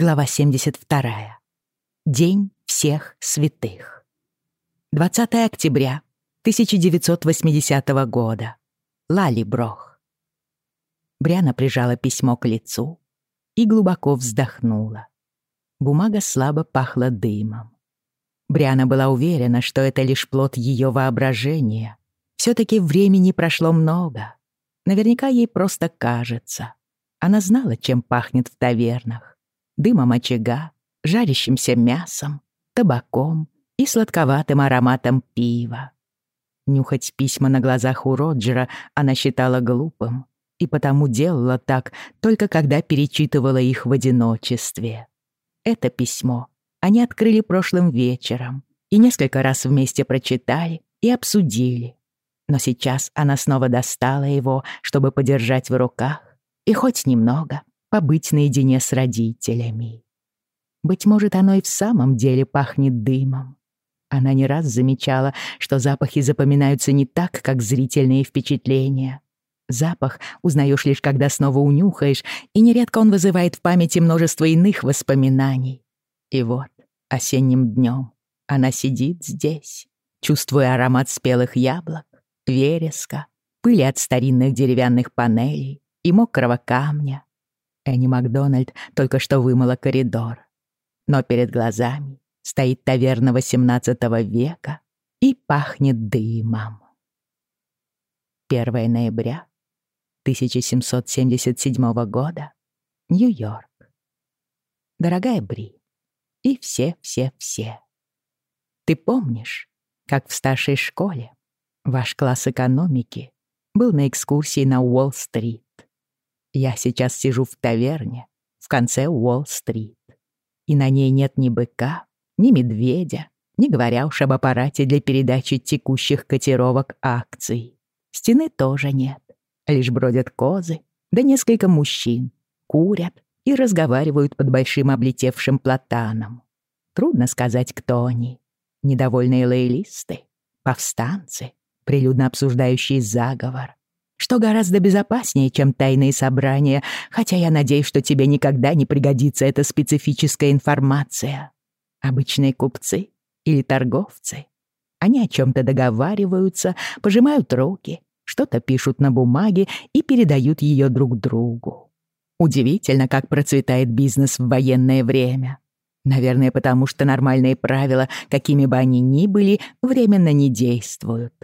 Глава 72. День всех святых. 20 октября 1980 года. Лали Брох. Бряна прижала письмо к лицу и глубоко вздохнула. Бумага слабо пахла дымом. Бриана была уверена, что это лишь плод ее воображения. все таки времени прошло много. Наверняка ей просто кажется. Она знала, чем пахнет в тавернах дымом очага, жарящимся мясом, табаком и сладковатым ароматом пива. Нюхать письма на глазах у Роджера она считала глупым и потому делала так, только когда перечитывала их в одиночестве. Это письмо они открыли прошлым вечером и несколько раз вместе прочитали и обсудили. Но сейчас она снова достала его, чтобы подержать в руках и хоть немного побыть наедине с родителями. Быть может, оно и в самом деле пахнет дымом. Она не раз замечала, что запахи запоминаются не так, как зрительные впечатления. Запах узнаешь лишь, когда снова унюхаешь, и нередко он вызывает в памяти множество иных воспоминаний. И вот, осенним днем она сидит здесь, чувствуя аромат спелых яблок, вереска, пыли от старинных деревянных панелей и мокрого камня, Энни Макдональд только что вымыла коридор. Но перед глазами стоит таверна XVIII века и пахнет дымом. 1 ноября 1777 года. Нью-Йорк. Дорогая Бри, и все-все-все. Ты помнишь, как в старшей школе ваш класс экономики был на экскурсии на Уолл-стрит? Я сейчас сижу в таверне в конце Уолл-стрит. И на ней нет ни быка, ни медведя, не говоря уж об аппарате для передачи текущих котировок акций. Стены тоже нет. Лишь бродят козы, да несколько мужчин, курят и разговаривают под большим облетевшим платаном. Трудно сказать, кто они. Недовольные лоялисты, повстанцы, прилюдно обсуждающие заговор, что гораздо безопаснее, чем тайные собрания, хотя я надеюсь, что тебе никогда не пригодится эта специфическая информация. Обычные купцы или торговцы. Они о чем-то договариваются, пожимают руки, что-то пишут на бумаге и передают ее друг другу. Удивительно, как процветает бизнес в военное время. Наверное, потому что нормальные правила, какими бы они ни были, временно не действуют.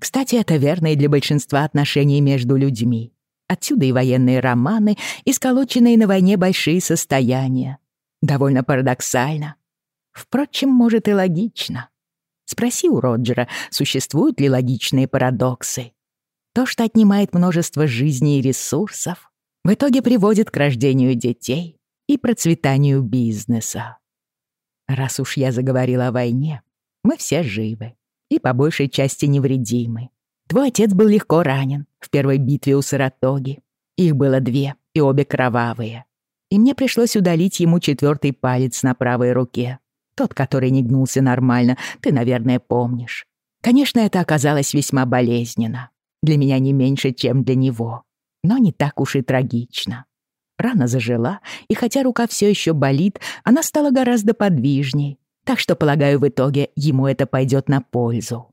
Кстати, это верно и для большинства отношений между людьми. Отсюда и военные романы, и сколоченные на войне большие состояния. Довольно парадоксально. Впрочем, может и логично. Спроси у Роджера, существуют ли логичные парадоксы. То, что отнимает множество жизней и ресурсов, в итоге приводит к рождению детей и процветанию бизнеса. Раз уж я заговорила о войне, мы все живы и по большей части невредимы. Твой отец был легко ранен в первой битве у Саратоги. Их было две, и обе кровавые. И мне пришлось удалить ему четвертый палец на правой руке. Тот, который не гнулся нормально, ты, наверное, помнишь. Конечно, это оказалось весьма болезненно. Для меня не меньше, чем для него. Но не так уж и трагично. Рана зажила, и хотя рука все еще болит, она стала гораздо подвижней, так что, полагаю, в итоге ему это пойдет на пользу.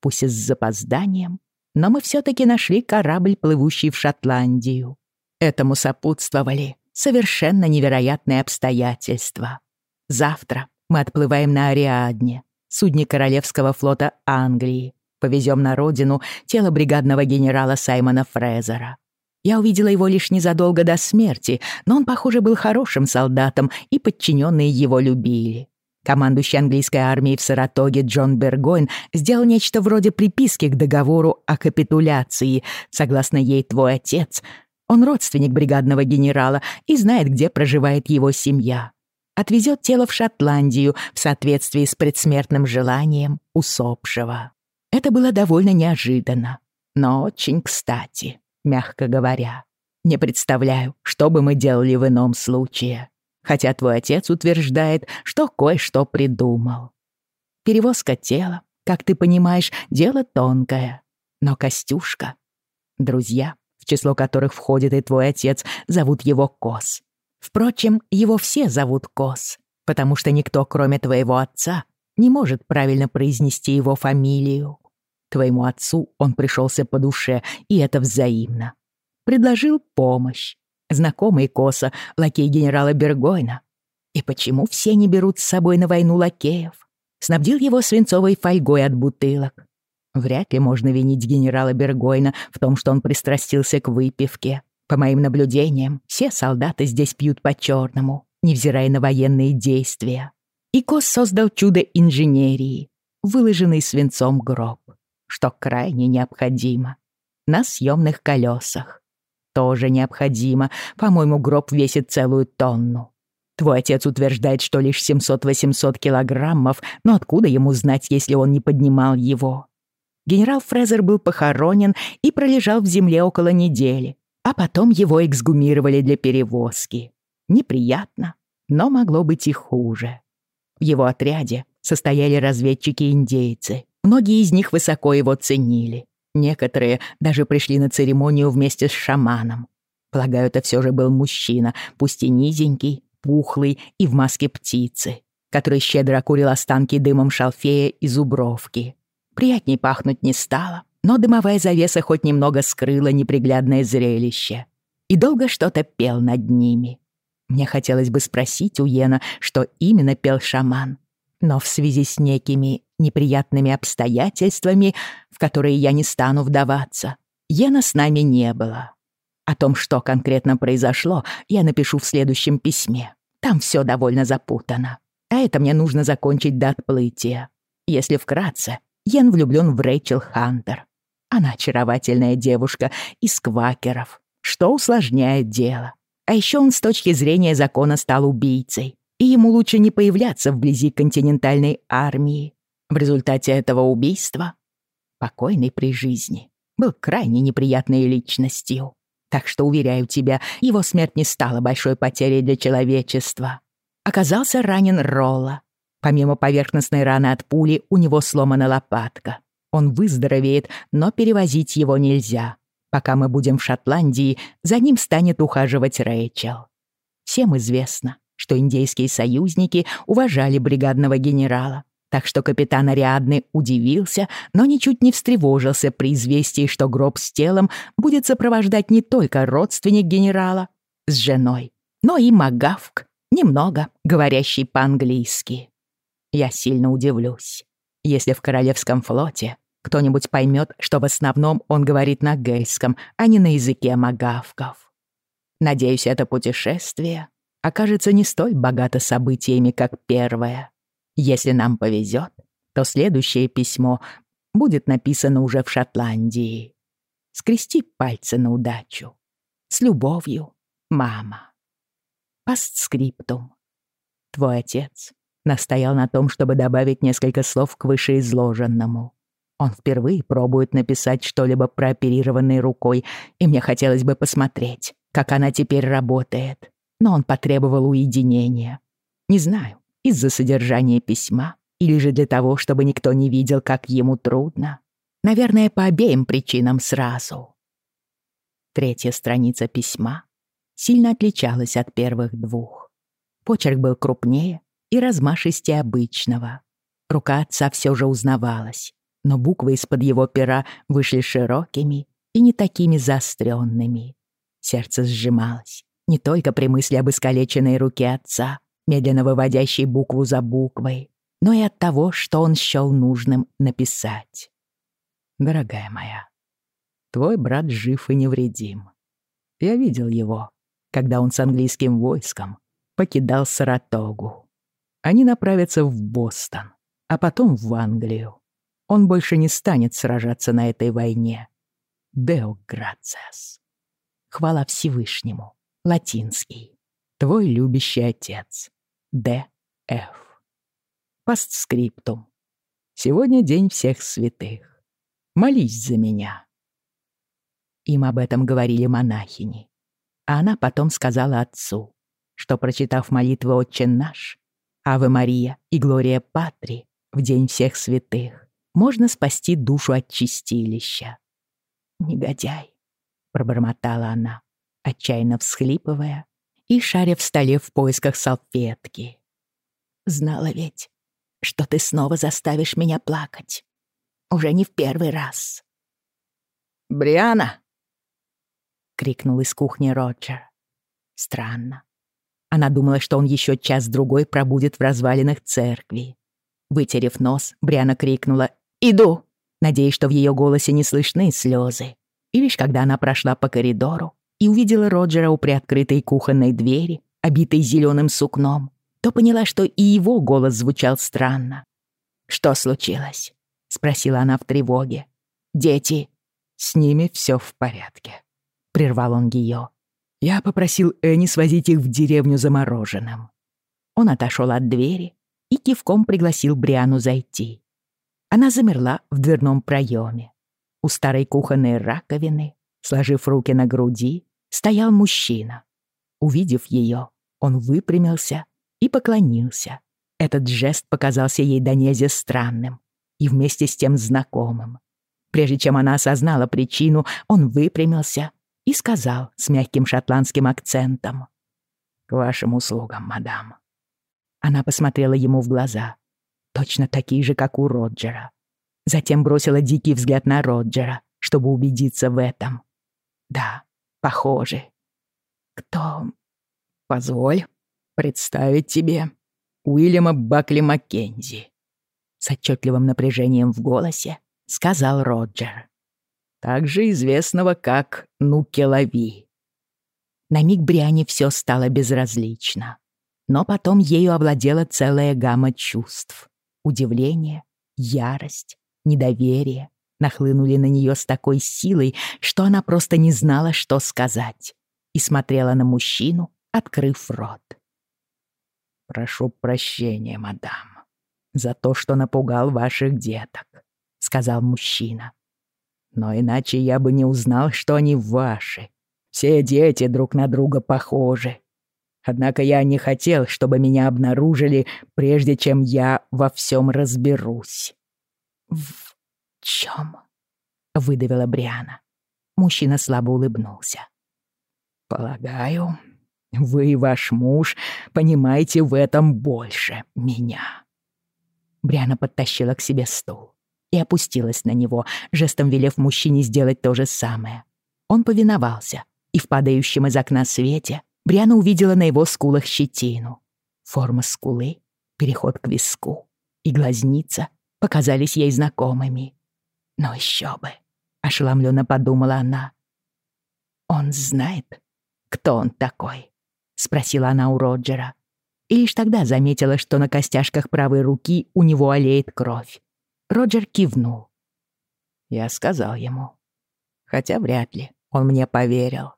Пусть и с запозданием, но мы все-таки нашли корабль, плывущий в Шотландию. Этому сопутствовали совершенно невероятные обстоятельства. Завтра мы отплываем на Ариадне, судне Королевского флота Англии. Повезем на родину тело бригадного генерала Саймона Фрезера. Я увидела его лишь незадолго до смерти, но он, похоже, был хорошим солдатом, и подчиненные его любили. Командующий английской армией в Саратоге Джон Бергойн сделал нечто вроде приписки к договору о капитуляции. Согласно ей, твой отец. Он родственник бригадного генерала и знает, где проживает его семья. Отвезет тело в Шотландию в соответствии с предсмертным желанием усопшего. Это было довольно неожиданно, но очень кстати, мягко говоря. Не представляю, что бы мы делали в ином случае хотя твой отец утверждает, что кое-что придумал. Перевозка тела, как ты понимаешь, дело тонкое. Но Костюшка... Друзья, в число которых входит и твой отец, зовут его Кос. Впрочем, его все зовут Кос, потому что никто, кроме твоего отца, не может правильно произнести его фамилию. Твоему отцу он пришелся по душе, и это взаимно. Предложил помощь. Знакомый Коса, лакей генерала Бергойна. И почему все не берут с собой на войну лакеев? Снабдил его свинцовой фольгой от бутылок. Вряд ли можно винить генерала Бергойна в том, что он пристрастился к выпивке. По моим наблюдениям, все солдаты здесь пьют по-черному, невзирая на военные действия. И Кос создал чудо инженерии, выложенный свинцом гроб, что крайне необходимо. На съемных колесах. Тоже необходимо. По-моему, гроб весит целую тонну. Твой отец утверждает, что лишь 700-800 килограммов, но откуда ему знать, если он не поднимал его? Генерал Фрезер был похоронен и пролежал в земле около недели, а потом его эксгумировали для перевозки. Неприятно, но могло быть и хуже. В его отряде состояли разведчики-индейцы. Многие из них высоко его ценили. Некоторые даже пришли на церемонию вместе с шаманом. Полагаю, это все же был мужчина, пусть и низенький, пухлый и в маске птицы, который щедро окурил останки дымом шалфея и зубровки. Приятней пахнуть не стало, но дымовая завеса хоть немного скрыла неприглядное зрелище. И долго что-то пел над ними. Мне хотелось бы спросить у Йена, что именно пел шаман. Но в связи с некими неприятными обстоятельствами, в которые я не стану вдаваться, Йена с нами не было. О том, что конкретно произошло, я напишу в следующем письме. Там все довольно запутано. А это мне нужно закончить до отплытия. Если вкратце, Йен влюблен в Рэйчел Хантер. Она очаровательная девушка из квакеров, что усложняет дело. А еще он с точки зрения закона стал убийцей, и ему лучше не появляться вблизи континентальной армии. В результате этого убийства покойный при жизни был крайне неприятной личностью. Так что, уверяю тебя, его смерть не стала большой потерей для человечества. Оказался ранен Ролла. Помимо поверхностной раны от пули, у него сломана лопатка. Он выздоровеет, но перевозить его нельзя. Пока мы будем в Шотландии, за ним станет ухаживать Рэйчел. Всем известно, что индейские союзники уважали бригадного генерала, так что капитан Ариадны удивился, но ничуть не встревожился при известии, что гроб с телом будет сопровождать не только родственник генерала с женой, но и Магавк, немного говорящий по-английски. Я сильно удивлюсь, если в Королевском флоте кто-нибудь поймет, что в основном он говорит на гейском, а не на языке магавков. Надеюсь, это путешествие окажется не столь богато событиями, как первое. Если нам повезет, то следующее письмо будет написано уже в Шотландии. Скрести пальцы на удачу. С любовью, мама. Постскриптум. Твой отец настоял на том, чтобы добавить несколько слов к вышеизложенному. Он впервые пробует написать что-либо прооперированной рукой, и мне хотелось бы посмотреть, как она теперь работает. Но он потребовал уединения. Не знаю, из-за содержания письма или же для того, чтобы никто не видел, как ему трудно. Наверное, по обеим причинам сразу. Третья страница письма сильно отличалась от первых двух. Почерк был крупнее и размашистее обычного. Рука отца все же узнавалась, но буквы из-под его пера вышли широкими и не такими заостренными. Сердце сжималось не только при мысли об искалеченной руке отца, медленно выводящей букву за буквой, но и от того, что он счёл нужным написать. «Дорогая моя, твой брат жив и невредим. Я видел его, когда он с английским войском покидал Саратогу. Они направятся в Бостон, а потом в Англию. Он больше не станет сражаться на этой войне. Део грациас. Хвала Всевышнему. Латинский. Твой любящий отец. Д. Ф. Постскриптум. Сегодня день всех святых. Молись за меня. Им об этом говорили монахини. А она потом сказала отцу, что, прочитав молитвы «Отче наш», «Аве Мария» и «Глория Патри» в день всех святых, можно спасти душу от чистилища. «Негодяй», — пробормотала она, отчаянно всхлипывая и шаря в столе в поисках салфетки. «Знала ведь, что ты снова заставишь меня плакать. Уже не в первый раз». «Бриана!» — крикнул из кухни Роджер. Странно. Она думала, что он еще час-другой пробудет в развалинах церкви. Вытерев нос, Бриана крикнула «Иду!», надеясь, что в ее голосе не слышны слезы. И лишь когда она прошла по коридору и увидела Роджера у приоткрытой кухонной двери, обитой зеленым сукном, то поняла, что и его голос звучал странно. «Что случилось?» — спросила она в тревоге. «Дети?» «С ними все в порядке», — прервал он ее. Я попросил Энни свозить их в деревню за мороженым. Он отошел от двери и кивком пригласил Бриану зайти. Она замерла в дверном проеме. У старой кухонной раковины, сложив руки на груди, стоял мужчина. Увидев ее, он выпрямился и поклонился. Этот жест показался ей до нельзя странным и вместе с тем знакомым. Прежде чем она осознала причину, он выпрямился и сказал с мягким шотландским акцентом. «К вашим услугам, мадам». Она посмотрела ему в глаза, точно такие же, как у Роджера. Затем бросила дикий взгляд на Роджера, чтобы убедиться в этом. Да, похоже. Кто? Позволь представить тебе Уильяма Бакли Маккензи. С отчетливым напряжением в голосе сказал Роджер также известного как Нукелави. На миг Бриане все стало безразлично. Но потом ею овладела целая гамма чувств. Удивление, ярость, недоверие нахлынули на нее с такой силой, что она просто не знала, что сказать, и смотрела на мужчину, открыв рот. «Прошу прощения, мадам, за то, что напугал ваших деток», — сказал мужчина. Но иначе я бы не узнал, что они ваши. Все дети друг на друга похожи. Однако я не хотел, чтобы меня обнаружили, прежде чем я во всем разберусь». «В чем?» — выдавила Бриана. Мужчина слабо улыбнулся. «Полагаю, вы и ваш муж понимаете в этом больше меня». Бриана подтащила к себе стул и опустилась на него, жестом велев мужчине сделать то же самое. Он повиновался, и в падающем из окна свете Бриана увидела на его скулах щетину. Форма скулы, переход к виску и глазница показались ей знакомыми. Но еще бы, ошеломленно подумала она. «Он знает, кто он такой?» — спросила она у Роджера. И лишь тогда заметила, что на костяшках правой руки у него олеет кровь. Роджер кивнул. Я сказал ему. Хотя вряд ли он мне поверил.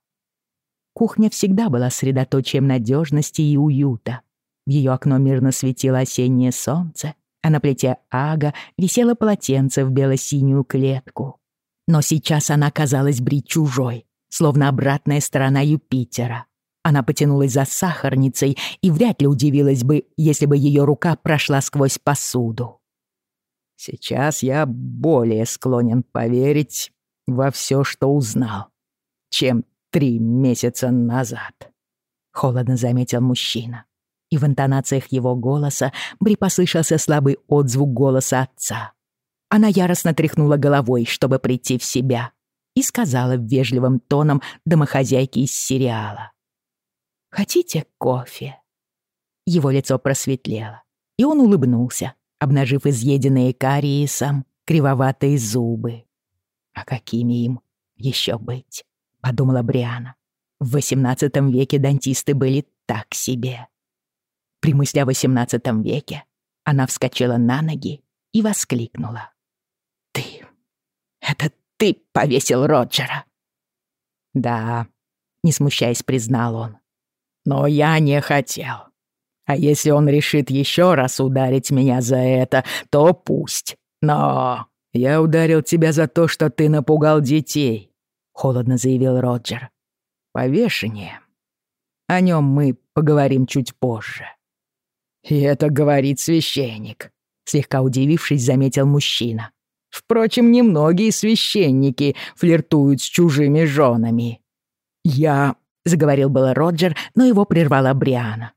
Кухня всегда была средоточием надежности и уюта. В ее окно мирно светило осеннее солнце, а на плите ага висело полотенце в бело-синюю клетку. Но сейчас она казалась Бри чужой, словно обратная сторона Юпитера. Она потянулась за сахарницей и вряд ли удивилась бы, если бы ее рука прошла сквозь посуду. Сейчас я более склонен поверить во все, что узнал, чем три месяца назад», — холодно заметил мужчина. И в интонациях его голоса Бри послышался слабый отзвук голоса отца. Она яростно тряхнула головой, чтобы прийти в себя, и сказала вежливым тоном домохозяйки из сериала. «Хотите кофе?» Его лицо просветлело, и он улыбнулся, обнажив изъеденные кариесом кривоватые зубы. «А какими им еще быть?» — подумала Бриана. В XVIII веке дантисты были так себе. При мысли о XVIII веке она вскочила на ноги и воскликнула. «Ты... это ты повесил Роджера?» «Да», — не смущаясь, признал он. «Но я не хотел. А если он решит еще раз ударить меня за это, то пусть. Но я ударил тебя за то, что ты напугал детей», — холодно заявил Роджер. «Повешение. О нем мы поговорим чуть позже». «И это говорит священник», — слегка удивившись, заметил мужчина. «Впрочем, немногие священники флиртуют с чужими женами». «Я заговорил было Роджер, но его прервала Бриана.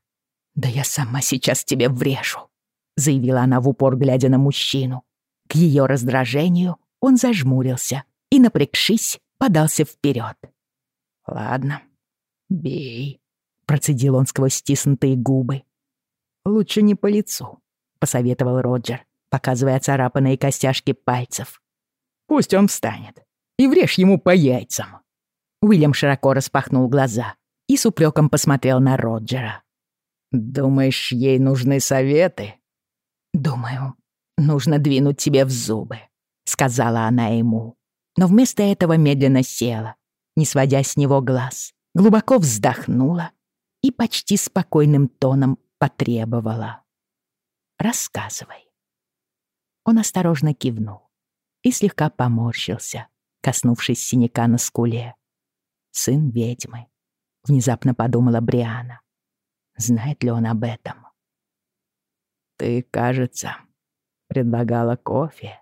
«Да я сама сейчас тебе врежу», — заявила она в упор, глядя на мужчину. К ее раздражению он зажмурился и, напрягшись, подался вперед. «Ладно, бей», — процедил он сквозь стиснутые губы. «Лучше не по лицу», — посоветовал Роджер, показывая царапанные костяшки пальцев. «Пусть он встанет и врежь ему по яйцам». Уильям широко распахнул глаза и с упреком посмотрел на Роджера. «Думаешь, ей нужны советы?» «Думаю, нужно двинуть тебе в зубы», — сказала она ему. Но вместо этого медленно села, не сводя с него глаз, глубоко вздохнула и почти спокойным тоном потребовала. «Рассказывай». Он осторожно кивнул и слегка поморщился, коснувшись синяка на скуле. «Сын ведьмы», — внезапно подумала Бриана. Знает ли он об этом? «Ты, кажется, предлагала кофе?»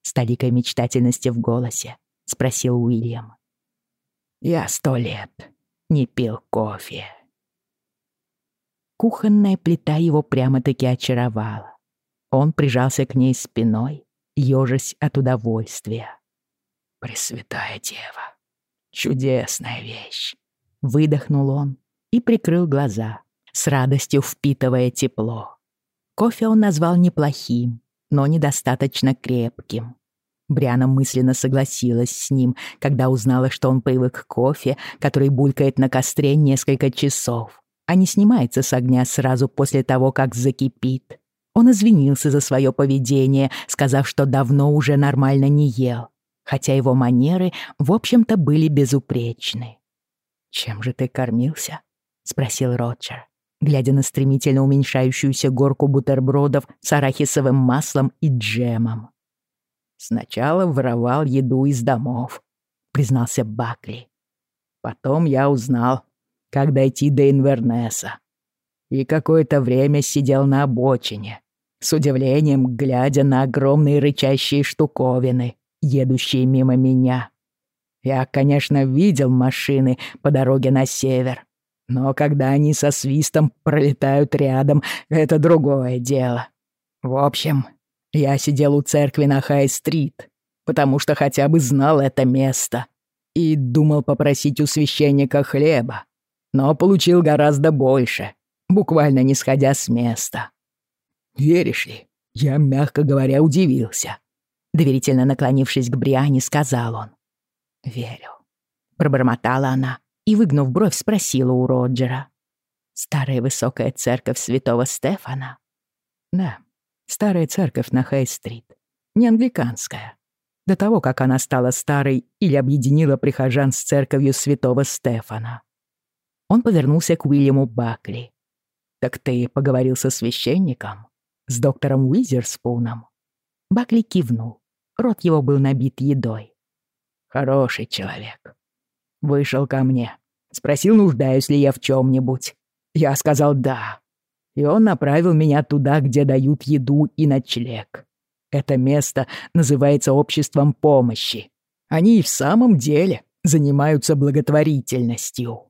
С толикой мечтательности в голосе спросил Уильям. «Я сто лет не пил кофе». Кухонная плита его прямо-таки очаровала. Он прижался к ней спиной, ёжась от удовольствия. «Пресвятая Дева! Чудесная вещь!» Выдохнул он и прикрыл глаза, с радостью впитывая тепло. Кофе он назвал неплохим, но недостаточно крепким. Бриана мысленно согласилась с ним, когда узнала, что он привык к кофе, который булькает на костре несколько часов, а не снимается с огня сразу после того, как закипит. Он извинился за свое поведение, сказав, что давно уже нормально не ел, хотя его манеры, в общем-то, были безупречны. «Чем же ты кормился?» — спросил Роджер глядя на стремительно уменьшающуюся горку бутербродов с арахисовым маслом и джемом. «Сначала воровал еду из домов», — признался Бакли. «Потом я узнал, как дойти до Инвернеса. И какое-то время сидел на обочине, с удивлением глядя на огромные рычащие штуковины, едущие мимо меня. Я, конечно, видел машины по дороге на север, но когда они со свистом пролетают рядом, это другое дело. В общем, я сидел у церкви на Хай-стрит, потому что хотя бы знал это место, и думал попросить у священника хлеба, но получил гораздо больше, буквально не сходя с места. Веришь ли, я, мягко говоря, удивился. Доверительно наклонившись к Бриане, сказал он. «Верю», — пробормотала она, и, выгнув бровь, спросила у Роджера. «Старая высокая церковь святого Стефана?» «Да, старая церковь на Хей-стрит. Не англиканская. До того, как она стала старой или объединила прихожан с церковью святого Стефана». Он повернулся к Уильяму Бакли. «Так ты поговорил со священником? С доктором Уизерспуном?» Бакли кивнул. Рот его был набит едой. «Хороший человек. Вышел ко мне. Спросил, нуждаюсь ли я в чем-нибудь. Я сказал «да». И он направил меня туда, где дают еду и ночлег. Это место называется обществом помощи. Они и в самом деле занимаются благотворительностью.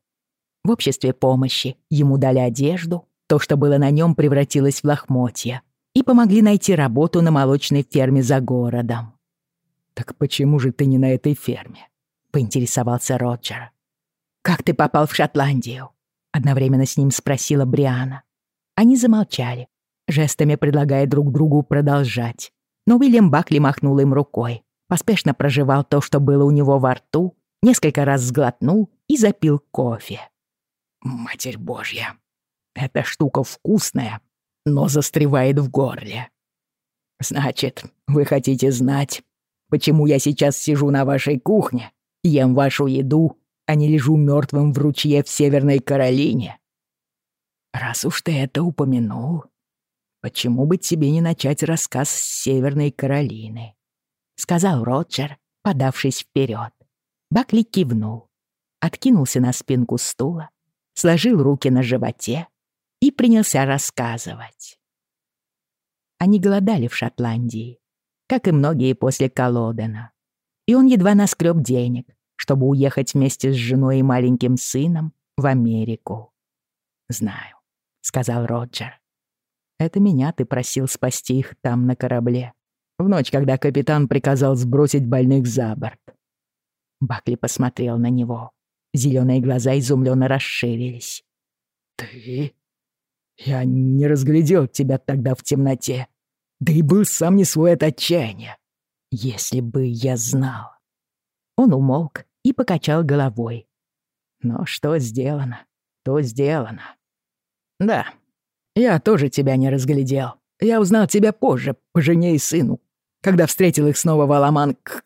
В обществе помощи ему дали одежду, то, что было на нем, превратилось в лохмотья, и помогли найти работу на молочной ферме за городом. «Так почему же ты не на этой ферме?» — поинтересовался Роджер. «Как ты попал в Шотландию?» — одновременно с ним спросила Бриана. Они замолчали, жестами предлагая друг другу продолжать. Но Уильям Бакли махнул им рукой, поспешно проживал то, что было у него во рту, несколько раз сглотнул и запил кофе. «Матерь Божья, эта штука вкусная, но застревает в горле. Значит, вы хотите знать, почему я сейчас сижу на вашей кухне ем вашу еду, а не лежу мертвым в ручье в Северной Каролине. Раз уж ты это упомянул, почему бы тебе не начать рассказ с Северной Каролины? Сказал Роджер, подавшись вперед. Бакли кивнул, откинулся на спинку стула, сложил руки на животе и принялся рассказывать. Они голодали в Шотландии, как и многие после Колодена и он едва наскреб денег, чтобы уехать вместе с женой и маленьким сыном в Америку. «Знаю», — сказал Роджер. «Это меня ты просил спасти их там на корабле, в ночь, когда капитан приказал сбросить больных за борт». Бакли посмотрел на него. Зеленые глаза изумленно расширились. «Ты? Я не разглядел тебя тогда в темноте. Да и был сам не свой от отчаяния. Если бы я знал». Он умолк и покачал головой. «Но что сделано, то сделано. Да, я тоже тебя не разглядел. Я узнал тебя позже, по жене и сыну, когда встретил их снова в Аламан к...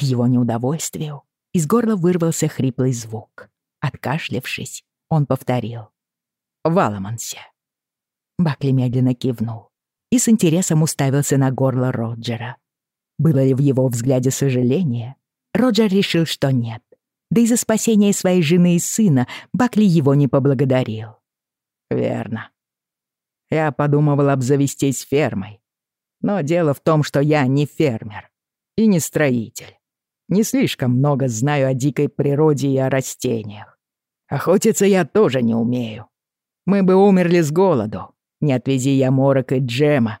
Его неудовольствию из горла вырвался хриплый звук. Откашлявшись, он повторил. «В Аламансе». Бакли медленно кивнул и с интересом уставился на горло Роджера. Было ли в его взгляде сожаление? Роджер решил, что нет. Да и за спасение своей жены и сына Бакли его не поблагодарил. Верно. Я подумывал обзавестись фермой. Но дело в том, что я не фермер и не строитель. Не слишком много знаю о дикой природе и о растениях. Охотиться я тоже не умею. Мы бы умерли с голоду, не отвези я Морок и Джема.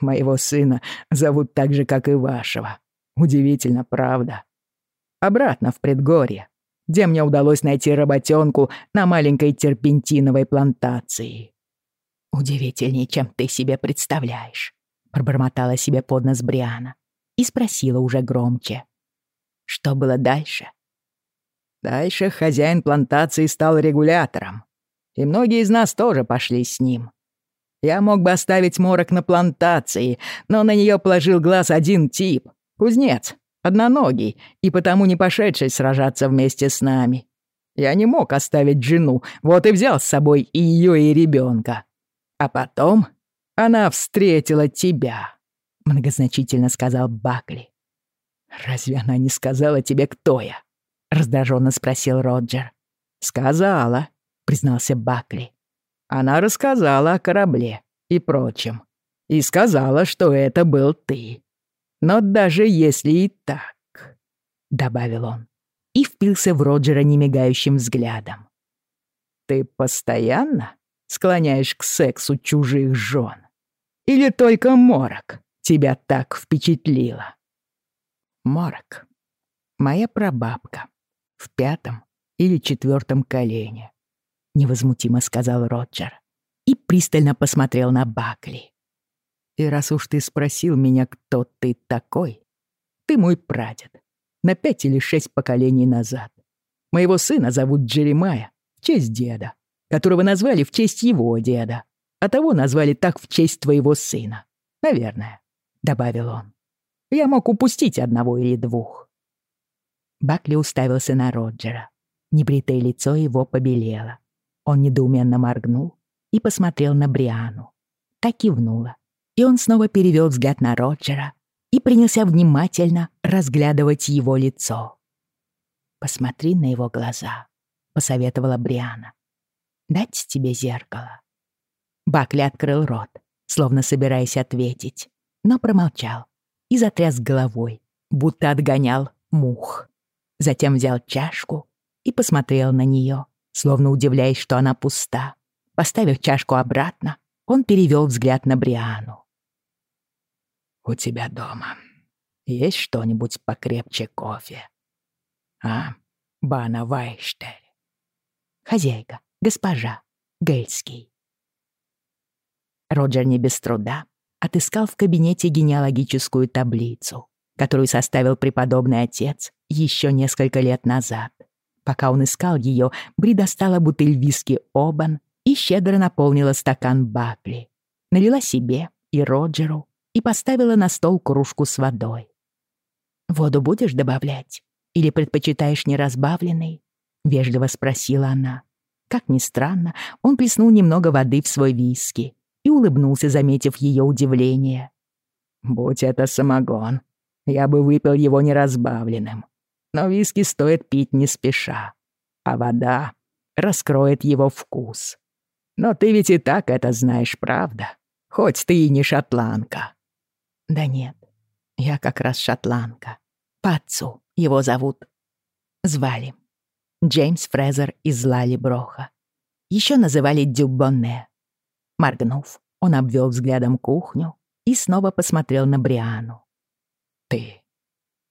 Моего сына зовут так же, как и вашего. Удивительно, правда? Обратно в предгорье, где мне удалось найти работенку на маленькой терпентиновой плантации. «Удивительнее, чем ты себе представляешь», — пробормотала себе под нос Бриана и спросила уже громче. «Что было дальше?» Дальше хозяин плантации стал регулятором, и многие из нас тоже пошли с ним. Я мог бы оставить морок на плантации, но на нее положил глаз один тип — кузнец, одноногий и потому не пошедший сражаться вместе с нами. Я не мог оставить жену, вот и взял с собой и ее, и ребенка. А потом она встретила тебя», — многозначительно сказал Бакли. «Разве она не сказала тебе, кто я?» — раздраженно спросил Роджер. «Сказала», — признался Бакли. «Она рассказала о корабле и прочем. И сказала, что это был ты. Но даже если и так, — добавил он, и впился в Роджера немигающим взглядом. Ты постоянно склоняешь к сексу чужих жен? Или только Морок тебя так впечатлила? Морок. Моя прабабка. В пятом или четвертом колене. Невозмутимо сказал Роджер и пристально посмотрел на Бакли. И раз уж ты спросил меня, кто ты такой, ты мой прадед. На пять или шесть поколений назад. Моего сына зовут Джеремая в честь деда, которого назвали в честь его деда, а того назвали так в честь твоего сына. Наверное, — добавил он. Я мог упустить одного или двух. Бакли уставился на Роджера. Небритое лицо его побелело. Он недоуменно моргнул и посмотрел на Бриану. Так кивнула и он снова перевел взгляд на Роджера и принялся внимательно разглядывать его лицо. «Посмотри на его глаза», — посоветовала Бриана. «Дать тебе зеркало». Бакли открыл рот, словно собираясь ответить, но промолчал и затряс головой, будто отгонял мух. Затем взял чашку и посмотрел на нее, словно удивляясь, что она пуста. Поставив чашку обратно, он перевел взгляд на Бриану у тебя дома есть что-нибудь покрепче кофе? А, Бана Вайштель? Хозяйка, госпожа, Гельский. Роджер не без труда отыскал в кабинете генеалогическую таблицу, которую составил преподобный отец еще несколько лет назад. Пока он искал ее, Бри достала бутыль виски Обан и щедро наполнила стакан Бакли. Налила себе и Роджеру, и поставила на стол кружку с водой. «Воду будешь добавлять? Или предпочитаешь неразбавленный?» — вежливо спросила она. Как ни странно, он плеснул немного воды в свой виски и улыбнулся, заметив ее удивление. «Будь это самогон, я бы выпил его неразбавленным. Но виски стоит пить не спеша, а вода раскроет его вкус. Но ты ведь и так это знаешь, правда? Хоть ты и не шотландка». Да нет, я как раз шотландка. По отцу его зовут. Звали. Джеймс Фрезер из Лали Броха. Еще называли Дюбонне. Моргнув, он обвел взглядом кухню и снова посмотрел на Бриану. «Ты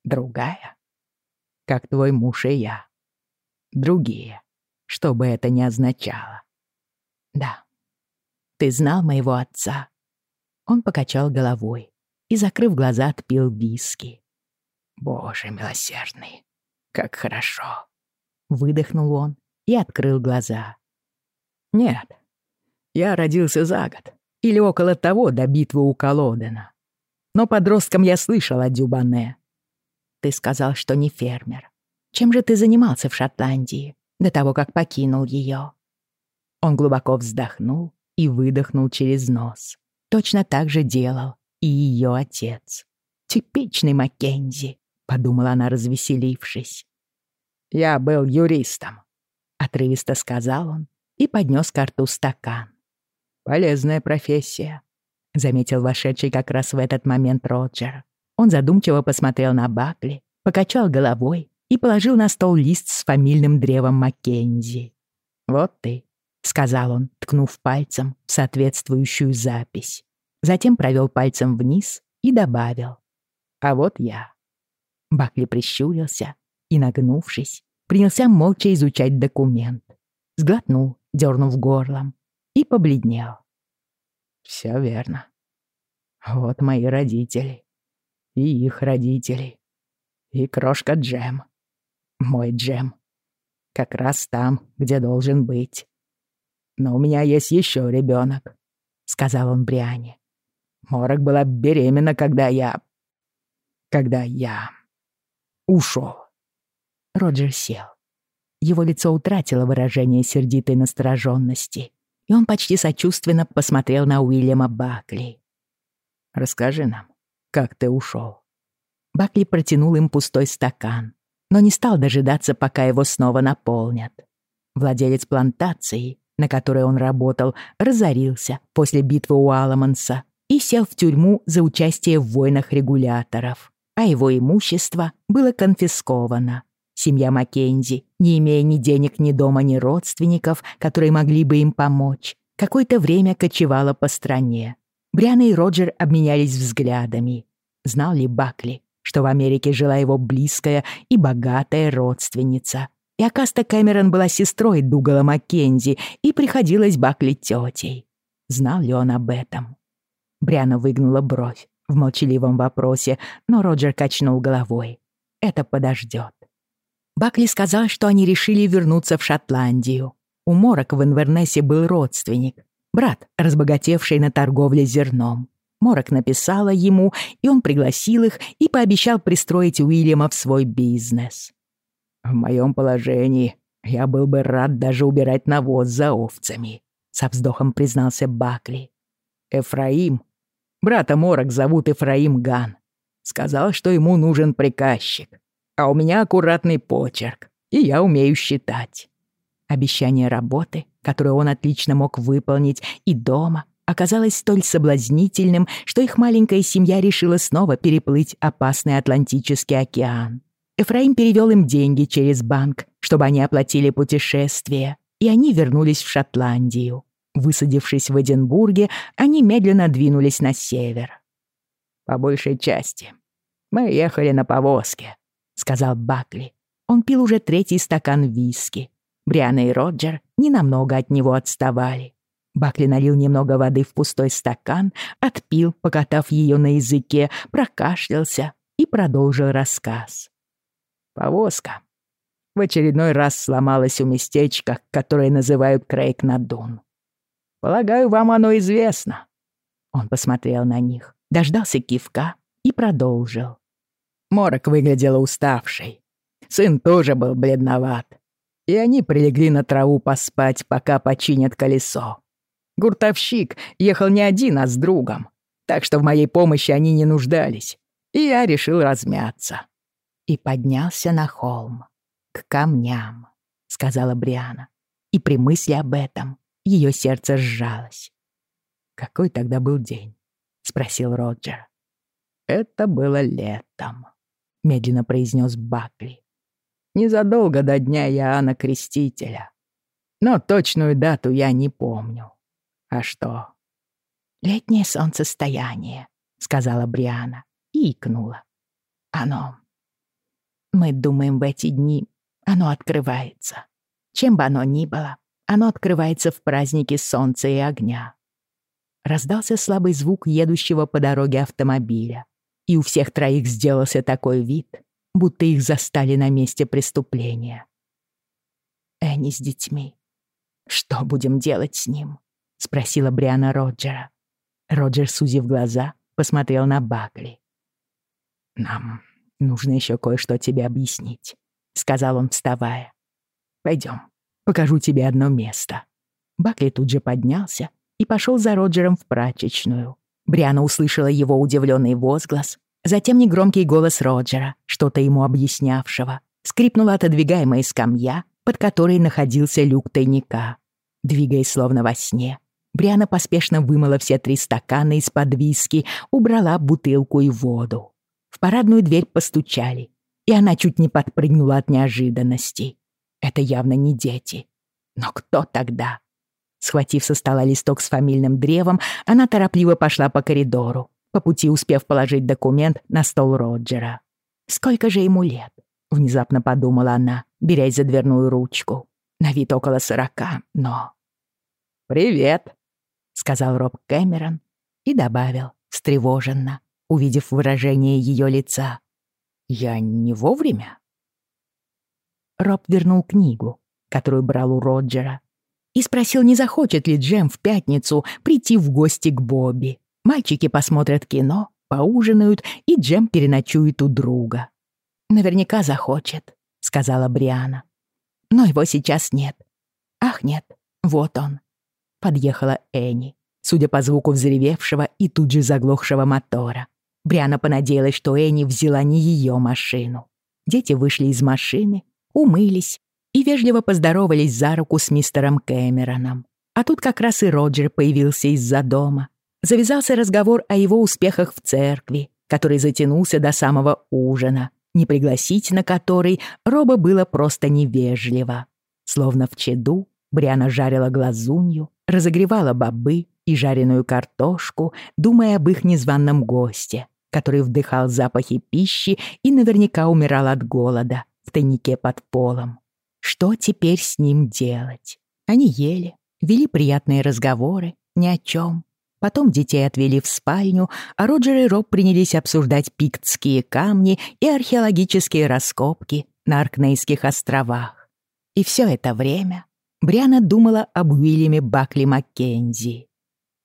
другая, как твой муж и я. Другие, что бы это ни означало. Да, ты знал моего отца?» Он покачал головой и, закрыв глаза, отпил виски. «Боже милосердный, как хорошо!» Выдохнул он и открыл глаза. «Нет, я родился за год, или около того до битвы у Колодена. Но подростком я слышал о Дюбане. Ты сказал, что не фермер. Чем же ты занимался в Шотландии до того, как покинул ее? Он глубоко вздохнул и выдохнул через нос. Точно так же делал и ее отец. «Типичный Маккензи», — подумала она, развеселившись. «Я был юристом», — отрывисто сказал он и поднес к рту стакан. «Полезная профессия», — заметил вошедший как раз в этот момент Роджер. Он задумчиво посмотрел на Бакли, покачал головой и положил на стол лист с фамильным древом Маккензи. «Вот ты», — сказал он, ткнув пальцем в соответствующую запись. Затем провел пальцем вниз и добавил. «А вот я». Бакли прищурился и, нагнувшись, принялся молча изучать документ. Сглотнул, дернув горлом, и побледнел. «Все верно. Вот мои родители. И их родители. И крошка Джем. Мой Джем. Как раз там, где должен быть. Но у меня есть еще ребенок, сказал он Бриане. Морок была беременна, когда я... Когда я... ушел. Роджер сел. Его лицо утратило выражение сердитой настороженности, и он почти сочувственно посмотрел на Уильяма Бакли. «Расскажи нам, как ты ушел. Бакли протянул им пустой стакан, но не стал дожидаться, пока его снова наполнят. Владелец плантации, на которой он работал, разорился после битвы у Аламанса и сел в тюрьму за участие в войнах регуляторов, а его имущество было конфисковано. Семья Маккензи, не имея ни денег, ни дома, ни родственников, которые могли бы им помочь, какое-то время кочевала по стране. Бриана и Роджер обменялись взглядами. Знал ли Бакли, что в Америке жила его близкая и богатая родственница? И Акаста Кэмерон была сестрой Дугала Маккензи и приходилась Бакли тетей. Знал ли он об этом? Бриана выгнула бровь в молчаливом вопросе, но Роджер качнул головой. Это подождет. Бакли сказал, что они решили вернуться в Шотландию. У Морок в Инвернессе был родственник, брат, разбогатевший на торговле зерном. Морок написала ему, и он пригласил их и пообещал пристроить Уильяма в свой бизнес. «В моем положении я был бы рад даже убирать навоз за овцами», — со вздохом признался Бакли. «Эфраим, брата Морок зовут Эфраим Ган, сказал, что ему нужен приказчик а у меня аккуратный почерк, и я умею считать. Обещание работы, которое он отлично мог выполнить и дома, оказалось столь соблазнительным, что их маленькая семья решила снова переплыть опасный Атлантический океан. Эфраим перевел им деньги через банк, чтобы они оплатили путешествие, и они вернулись в Шотландию. Высадившись в Эдинбурге, они медленно двинулись на север. По большей части мы ехали на повозке, сказал Бакли. Он пил уже третий стакан виски. Бриана и Роджер ненамного от него отставали. Бакли налил немного воды в пустой стакан, отпил, покатав ее на языке, прокашлялся и продолжил рассказ. Повозка в очередной раз сломалась у местечка, которое называют Крейг-Надун. Полагаю, вам оно известно. Он посмотрел на них, дождался кивка и продолжил. Морок выглядела уставшей. Сын тоже был бледноват. И они прилегли на траву поспать, пока починят колесо. Гуртовщик ехал не один, а с другом. Так что в моей помощи они не нуждались. И я решил размяться. И поднялся на холм. К камням, сказала Бриана. И при мысли об этом ее сердце сжалось. «Какой тогда был день?» — спросил Роджер. «Это было летом», медленно произнес Бакли. незадолго до дня Иоанна Крестителя. Но точную дату я не помню. А что? «Летнее солнцестояние», — сказала Бриана и икнула. «Оно. Мы думаем, в эти дни оно открывается. Чем бы оно ни было, оно открывается в празднике солнца и огня». Раздался слабый звук едущего по дороге автомобиля, и у всех троих сделался такой вид, будто их застали на месте преступления. «Энни с детьми. Что будем делать с ним?» — спросила Бриана Роджера. Роджер, сузив глаза, посмотрел на Бакли. «Нам нужно еще кое-что тебе объяснить», — сказал он, вставая. «Пойдем, покажу тебе одно место». Бакли тут же поднялся и пошел за Роджером в прачечную. Бриана услышала его удивленный возглас, затем негромкий голос Роджера, что-то ему объяснявшего. Скрипнула отодвигаемая скамья, под которой находился люк тайника. Двигаясь словно во сне, Бриана поспешно вымыла все три стакана из-под виски, убрала бутылку и воду. В парадную дверь постучали, и она чуть не подпрыгнула от неожиданности. Это явно не дети. Но кто тогда? Схватив со стола листок с фамильным древом, она торопливо пошла по коридору, по пути успев положить документ на стол Роджера. «Сколько же ему лет?» — внезапно подумала она, берясь за дверную ручку. На вид около сорока, но... «Привет!» сказал Роб Кэмерон и добавил, встревоженно, увидев выражение ее лица. «Я не вовремя?» Роб вернул книгу, которую брал у Роджера, и спросил, не захочет ли Джем в пятницу прийти в гости к Бобби. Мальчики посмотрят кино, поужинают, и Джем переночует у друга. «Наверняка захочет», — сказала Бриана. «Но его сейчас нет. Ах, нет, вот он подъехала Энни, судя по звуку взревевшего и тут же заглохшего мотора. Бриана понадеялась, что Энни взяла не ее машину. Дети вышли из машины, умылись и вежливо поздоровались за руку с мистером Кэмероном. А тут как раз и Роджер появился из-за дома. Завязался разговор о его успехах в церкви, который затянулся до самого ужина, не пригласить на который Роба было просто невежливо. Словно в чаду Бриана жарила глазунью, разогревала бобы и жареную картошку, думая об их незваном госте, который вдыхал запахи пищи и наверняка умирал от голода в тайнике под полом. Что теперь с ним делать? Они ели, вели приятные разговоры, ни о чем. Потом детей отвели в спальню, а Роджер и Роб принялись обсуждать пиктские камни и археологические раскопки на Аркнейских островах. И все это время Бриана думала об Уильяме Бакли Маккензи.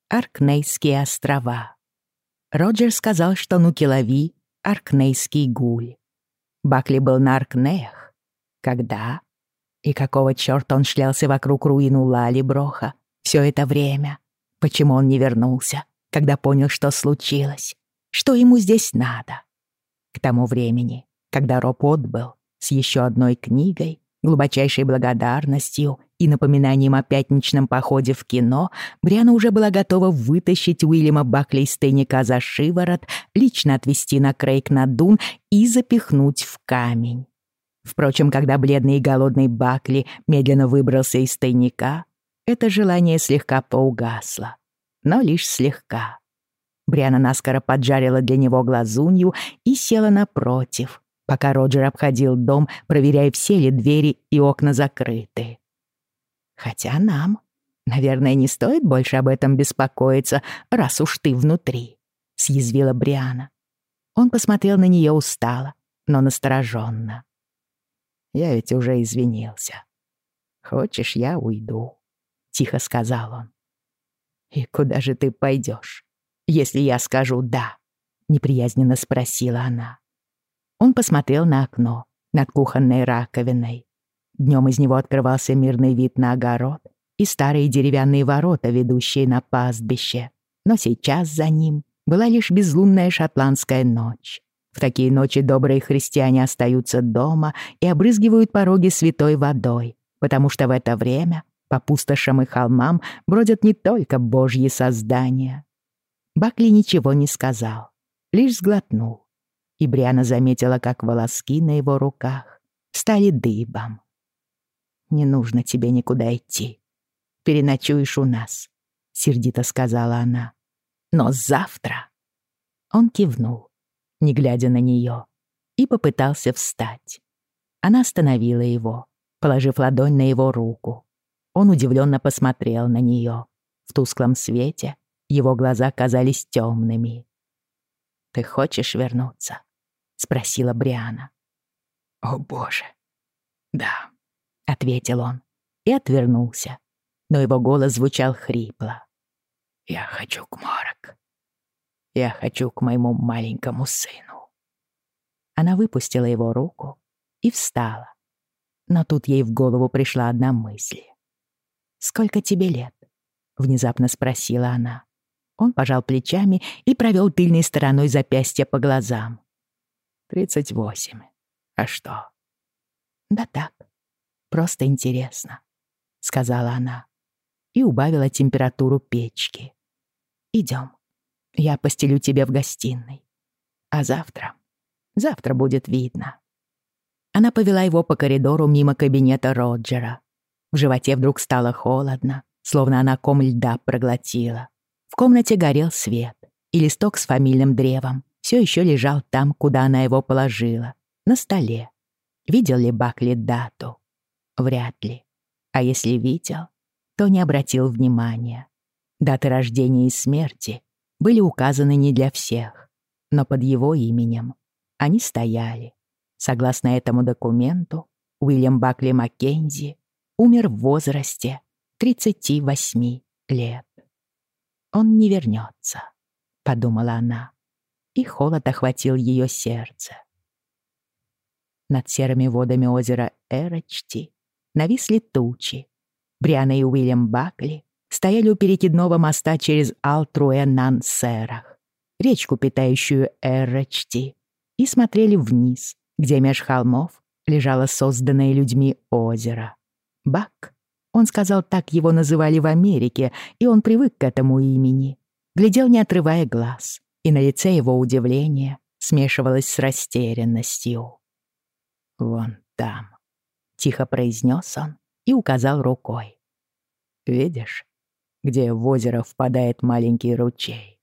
Аркнейские острова. Роджер сказал, что Нукилави — Аркнейский гуль. Бакли был на Аркнеях. Когда? И какого чёрта он шлялся вокруг руину Лалиброха все это время? Почему он не вернулся, когда понял, что случилось? Что ему здесь надо? К тому времени, когда Роб отбыл с еще одной книгой, глубочайшей благодарностью и напоминанием о пятничном походе в кино, Бриана уже была готова вытащить Уильяма Бакли из тайника за шиворот, лично отвезти на Крейг на Дун и запихнуть в камень. Впрочем, когда бледный и голодный Бакли медленно выбрался из тайника, это желание слегка поугасло. Но лишь слегка. Бриана наскоро поджарила для него глазунью и села напротив, пока Роджер обходил дом, проверяя, все ли двери и окна закрыты. Хотя нам, наверное, не стоит больше об этом беспокоиться, раз уж ты внутри», — съязвила Бриана. Он посмотрел на нее устало, но настороженно. «Я ведь уже извинился. Хочешь, я уйду?» — тихо сказал он. «И куда же ты пойдешь, если я скажу «да»?» — неприязненно спросила она. Он посмотрел на окно над кухонной раковиной. Днем из него открывался мирный вид на огород и старые деревянные ворота, ведущие на пастбище. Но сейчас за ним была лишь безлунная шотландская ночь. В такие ночи добрые христиане остаются дома и обрызгивают пороги святой водой, потому что в это время по пустошам и холмам бродят не только божьи создания. Бакли ничего не сказал, лишь сглотнул. И Бриана заметила, как волоски на его руках стали дыбом. «Не нужно тебе никуда идти. Переночуешь у нас», — сердито сказала она. «Но завтра...» Он кивнул, не глядя на нее, и попытался встать. Она остановила его, положив ладонь на его руку. Он удивленно посмотрел на нее. В тусклом свете его глаза казались темными. «Ты хочешь вернуться?» — спросила Бриана. «О, боже!» «Да», — ответил он и отвернулся, но его голос звучал хрипло. «Я хочу к Марок. Я хочу к моему маленькому сыну». Она выпустила его руку и встала. Но тут ей в голову пришла одна мысль. «Сколько тебе лет?» — внезапно спросила она. Он пожал плечами и провел тыльной стороной запястья по глазам. «Тридцать восемь. А что?» «Да так, просто интересно», — сказала она и убавила температуру печки. «Идем, я постелю тебе в гостиной. А завтра, завтра будет видно». Она повела его по коридору мимо кабинета Роджера. В животе вдруг стало холодно, словно она ком льда проглотила. В комнате горел свет, и листок с фамильным древом все еще лежал там, куда она его положила, на столе. Видел ли Бакли дату? Вряд ли. А если видел, то не обратил внимания. Даты рождения и смерти были указаны не для всех, но под его именем они стояли. Согласно этому документу, Уильям Бакли Маккензи умер в возрасте 38 лет. «Он не вернется», — подумала она, и холод охватил ее сердце. Над серыми водами озера Эрочти нависли тучи. Бриана и Уильям Бакли стояли у перекидного моста через Алтруэ-Нан-Серах, речку, питающую Эрочти, и смотрели вниз где меж холмов лежало созданное людьми озеро. Бак. Он сказал, так его называли в Америке, и он привык к этому имени. Глядел, не отрывая глаз, и на лице его удивление смешивалось с растерянностью. «Вон там», — тихо произнес он и указал рукой. «Видишь, где в озеро впадает маленький ручей?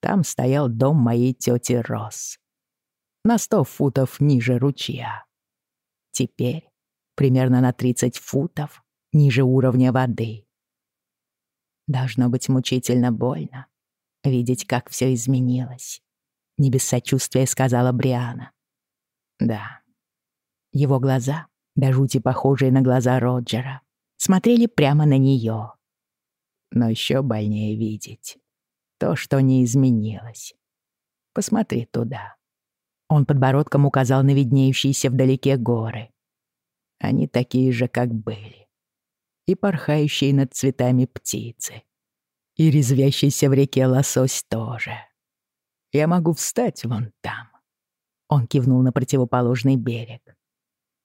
Там стоял дом моей тети Росс на сто футов ниже ручья. Теперь примерно на 30 футов ниже уровня воды. Должно быть мучительно больно видеть, как все изменилось. Не без сочувствия сказала Бриана. Да. Его глаза, до жути похожие на глаза Роджера, смотрели прямо на нее. Но еще больнее видеть то, что не изменилось. Посмотри туда. Он подбородком указал на виднеющиеся вдалеке горы. Они такие же, как были. И порхающие над цветами птицы. И резвящийся в реке лосось тоже. Я могу встать вон там. Он кивнул на противоположный берег.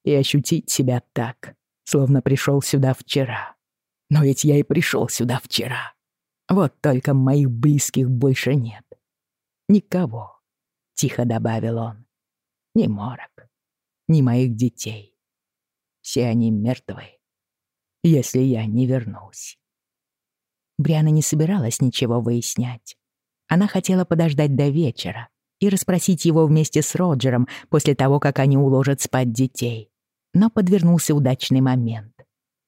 И ощутить себя так, словно пришел сюда вчера. Но ведь я и пришел сюда вчера. Вот только моих близких больше нет. Никого. — тихо добавил он. «Ни морок, ни моих детей. Все они мертвы, если я не вернусь». Бриана не собиралась ничего выяснять. Она хотела подождать до вечера и расспросить его вместе с Роджером после того, как они уложат спать детей. Но подвернулся удачный момент.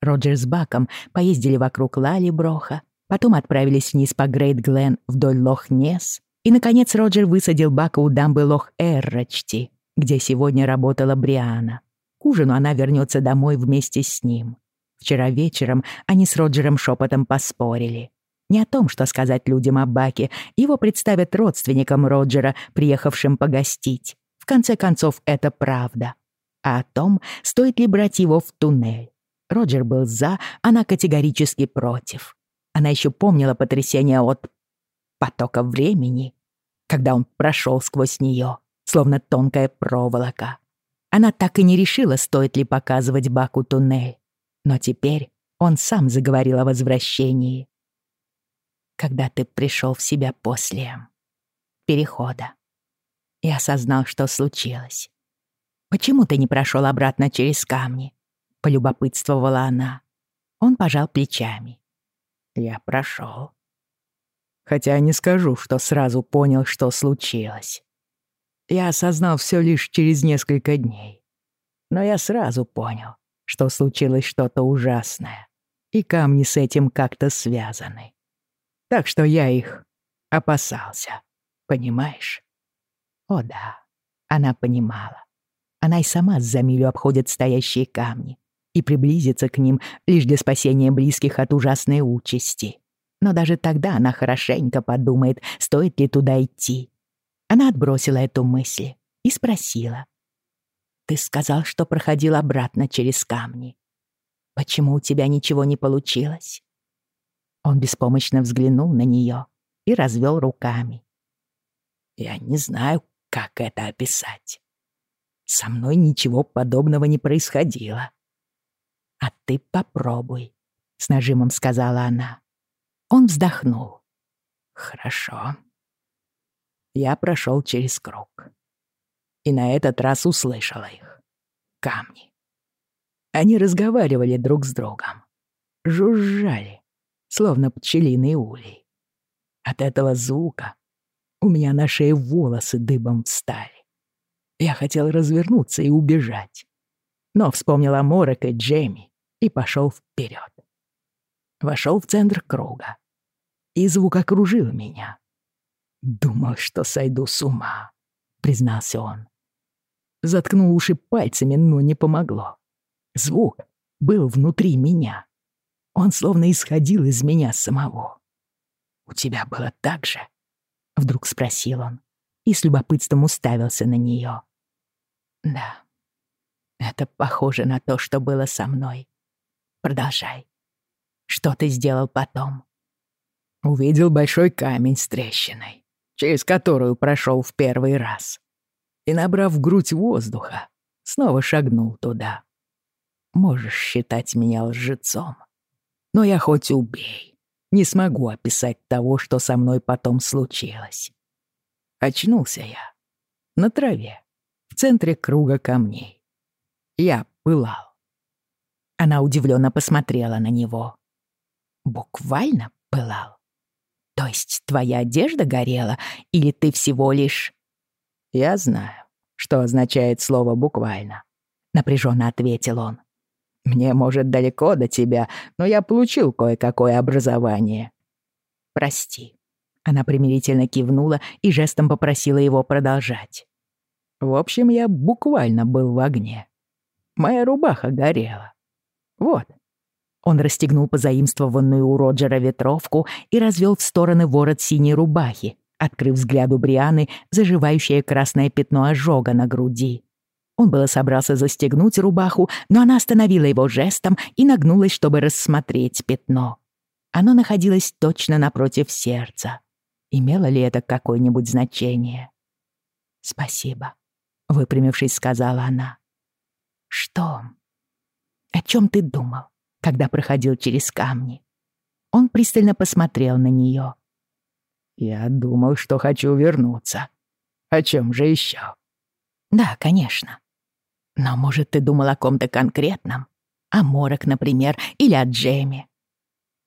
Роджер с Баком поездили вокруг Лали-Броха, потом отправились вниз по Грейт-Глен вдоль Лох-Несс, и, наконец, Роджер высадил Бака у дамбы Лох-Эррочти, где сегодня работала Бриана. К ужину она вернется домой вместе с ним. Вчера вечером они с Роджером шепотом поспорили. Не о том, что сказать людям о Баке, его представят родственникам Роджера, приехавшим погостить. В конце концов, это правда. А о том, стоит ли брать его в туннель. Роджер был за, она категорически против. Она еще помнила потрясение от потока времени, когда он прошел сквозь нее, словно тонкая проволока. Она так и не решила, стоит ли показывать Баку туннель. Но теперь он сам заговорил о возвращении. Когда ты пришел в себя после перехода и осознал, что случилось. «Почему ты не прошел обратно через камни?» — полюбопытствовала она. Он пожал плечами. «Я прошел. Хотя не скажу, что сразу понял, что случилось. Я осознал все лишь через несколько дней. Но я сразу понял, что случилось что-то ужасное, и камни с этим как-то связаны. Так что я их опасался, понимаешь? О да, она понимала. Она и сама за милю обходит стоящие камни и приблизится к ним лишь для спасения близких от ужасной участи. Но даже тогда она хорошенько подумает, стоит ли туда идти. Она отбросила эту мысль и спросила. «Ты сказал, что проходил обратно через камни. Почему у тебя ничего не получилось?» Он беспомощно взглянул на нее и развел руками. «Я не знаю, как это описать. Со мной ничего подобного не происходило». «А ты попробуй», — с нажимом сказала она. Он вздохнул. «Хорошо». Я прошел через круг. И на этот раз услышала их. Камни. Они разговаривали друг с другом. Жужжали, словно пчелиный улей. От этого звука у меня на шее волосы дыбом встали. Я хотел развернуться и убежать, но вспомнил о Морок и Джейми и пошел вперед. Вошел в центр круга, и звук окружил меня. «Думал, что сойду с ума», — признался он. Заткнул уши пальцами, но не помогло. Звук был внутри меня. Он словно исходил из меня самого. «У тебя было так же?» — вдруг спросил он и с любопытством уставился на нее. «Да, это похоже на то, что было со мной. Продолжай. Что ты сделал потом?» Увидел большой камень с трещиной, через которую прошел в первый раз. И, набрав грудь воздуха, снова шагнул туда. Можешь считать меня лжецом, но я хоть убей, не смогу описать того, что со мной потом случилось. Очнулся я на траве, в центре круга камней. Я пылал. Она удивленно посмотрела на него. Буквально пылал? То есть твоя одежда горела, или ты всего лишь... Я знаю, что означает слово «буквально», — напряженно ответил он. Мне, может, далеко до тебя, но я получил кое-какое образование. Прости. Она примирительно кивнула и жестом попросила его продолжать. В общем, я буквально был в огне. Моя рубаха горела. Вот. Он расстегнул позаимствованную у Роджера ветровку и развел в стороны ворот синей рубахи, открыв взгляду Брианы заживающее красное пятно ожога на груди. Он было собрался застегнуть рубаху, но она остановила его жестом и нагнулась, чтобы рассмотреть пятно. Оно находилось точно напротив сердца. Имело ли это какое-нибудь значение? «Спасибо», — выпрямившись, сказала она. «Что? О чем ты думал, когда проходил через камни?» Он пристально посмотрел на нее. «Я думал, что хочу вернуться. О чем же еще?» «Да, конечно. Но, может, ты думал о ком-то конкретном? О Морок, например, или о Джейми?»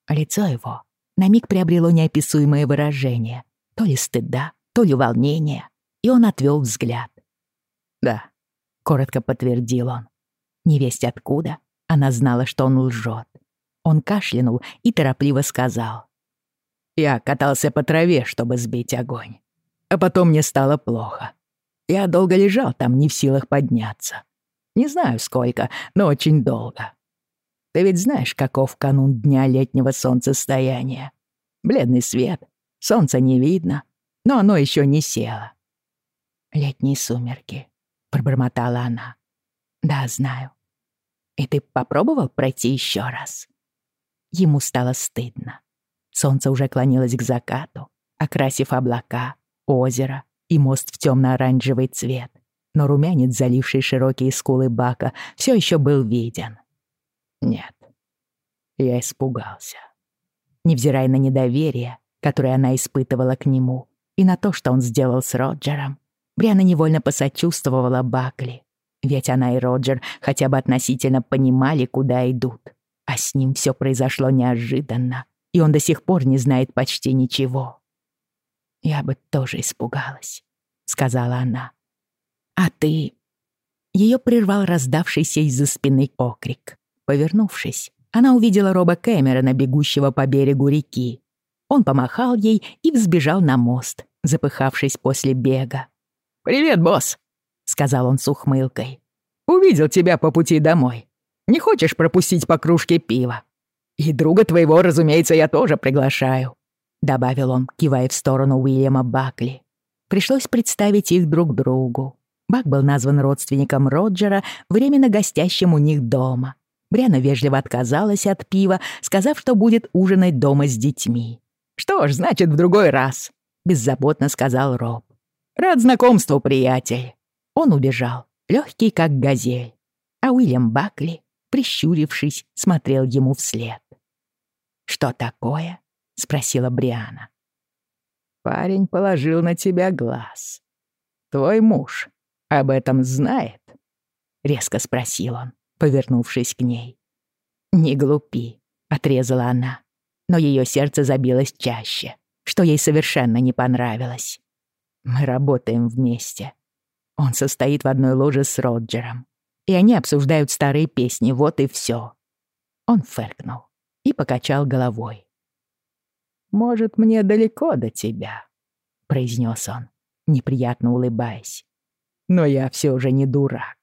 Лицо его на миг приобрело неописуемое выражение, то ли стыда, то ли волнения, и он отвел взгляд. «Да», — коротко подтвердил он. Невесть откуда, она знала, что он лжет. Он кашлянул и торопливо сказал. «Я катался по траве, чтобы сбить огонь. А потом мне стало плохо. Я долго лежал там, не в силах подняться. Не знаю сколько, но очень долго. Ты ведь знаешь, каков канун дня летнего солнцестояния. Бледный свет, солнца не видно, но оно еще не село. «Летние сумерки», — пробормотала она. «Да, знаю. И ты попробовал пройти еще раз?» Ему стало стыдно. Солнце уже клонилось к закату, окрасив облака, озеро и мост в темно-оранжевый цвет но румянец, заливший широкие скулы Бака, все еще был виден. Нет, я испугался. Невзирая на недоверие, которое она испытывала к нему, и на то, что он сделал с Роджером, Бриана невольно посочувствовала Бакли. Ведь она и Роджер хотя бы относительно понимали, куда идут. А с ним все произошло неожиданно, и он до сих пор не знает почти ничего. «Я бы тоже испугалась», — сказала она. «А ты...» Ее прервал раздавшийся из-за спины окрик. Повернувшись, она увидела Роба Кэмерона, бегущего по берегу реки. Он помахал ей и взбежал на мост, запыхавшись после бега. «Привет, босс!» — сказал он с ухмылкой. «Увидел тебя по пути домой. Не хочешь пропустить по кружке пива? И друга твоего, разумеется, я тоже приглашаю», — добавил он, кивая в сторону Уильяма Бакли. Пришлось представить их друг другу. Бак был назван родственником Роджера, временно гостящим у них дома. Бриана вежливо отказалась от пива, сказав, что будет ужинать дома с детьми. «Что ж, значит, в другой раз», — беззаботно сказал Роб. «Рад знакомству, приятель». Он убежал, легкий как газель, а Уильям Бакли, прищурившись, смотрел ему вслед. «Что такое?» — спросила Бриана. «Парень положил на тебя глаз. Твой муж об этом знает?» — резко спросил он, повернувшись к ней. «Не глупи», — отрезала она, но ее сердце забилось чаще, что ей совершенно не понравилось. Мы работаем вместе. Он состоит в одной ложе с Роджером. И они обсуждают старые песни, вот и все. Он фыркнул и покачал головой. «Может, мне далеко до тебя», — произнес он, неприятно улыбаясь. «Но я все же не дурак».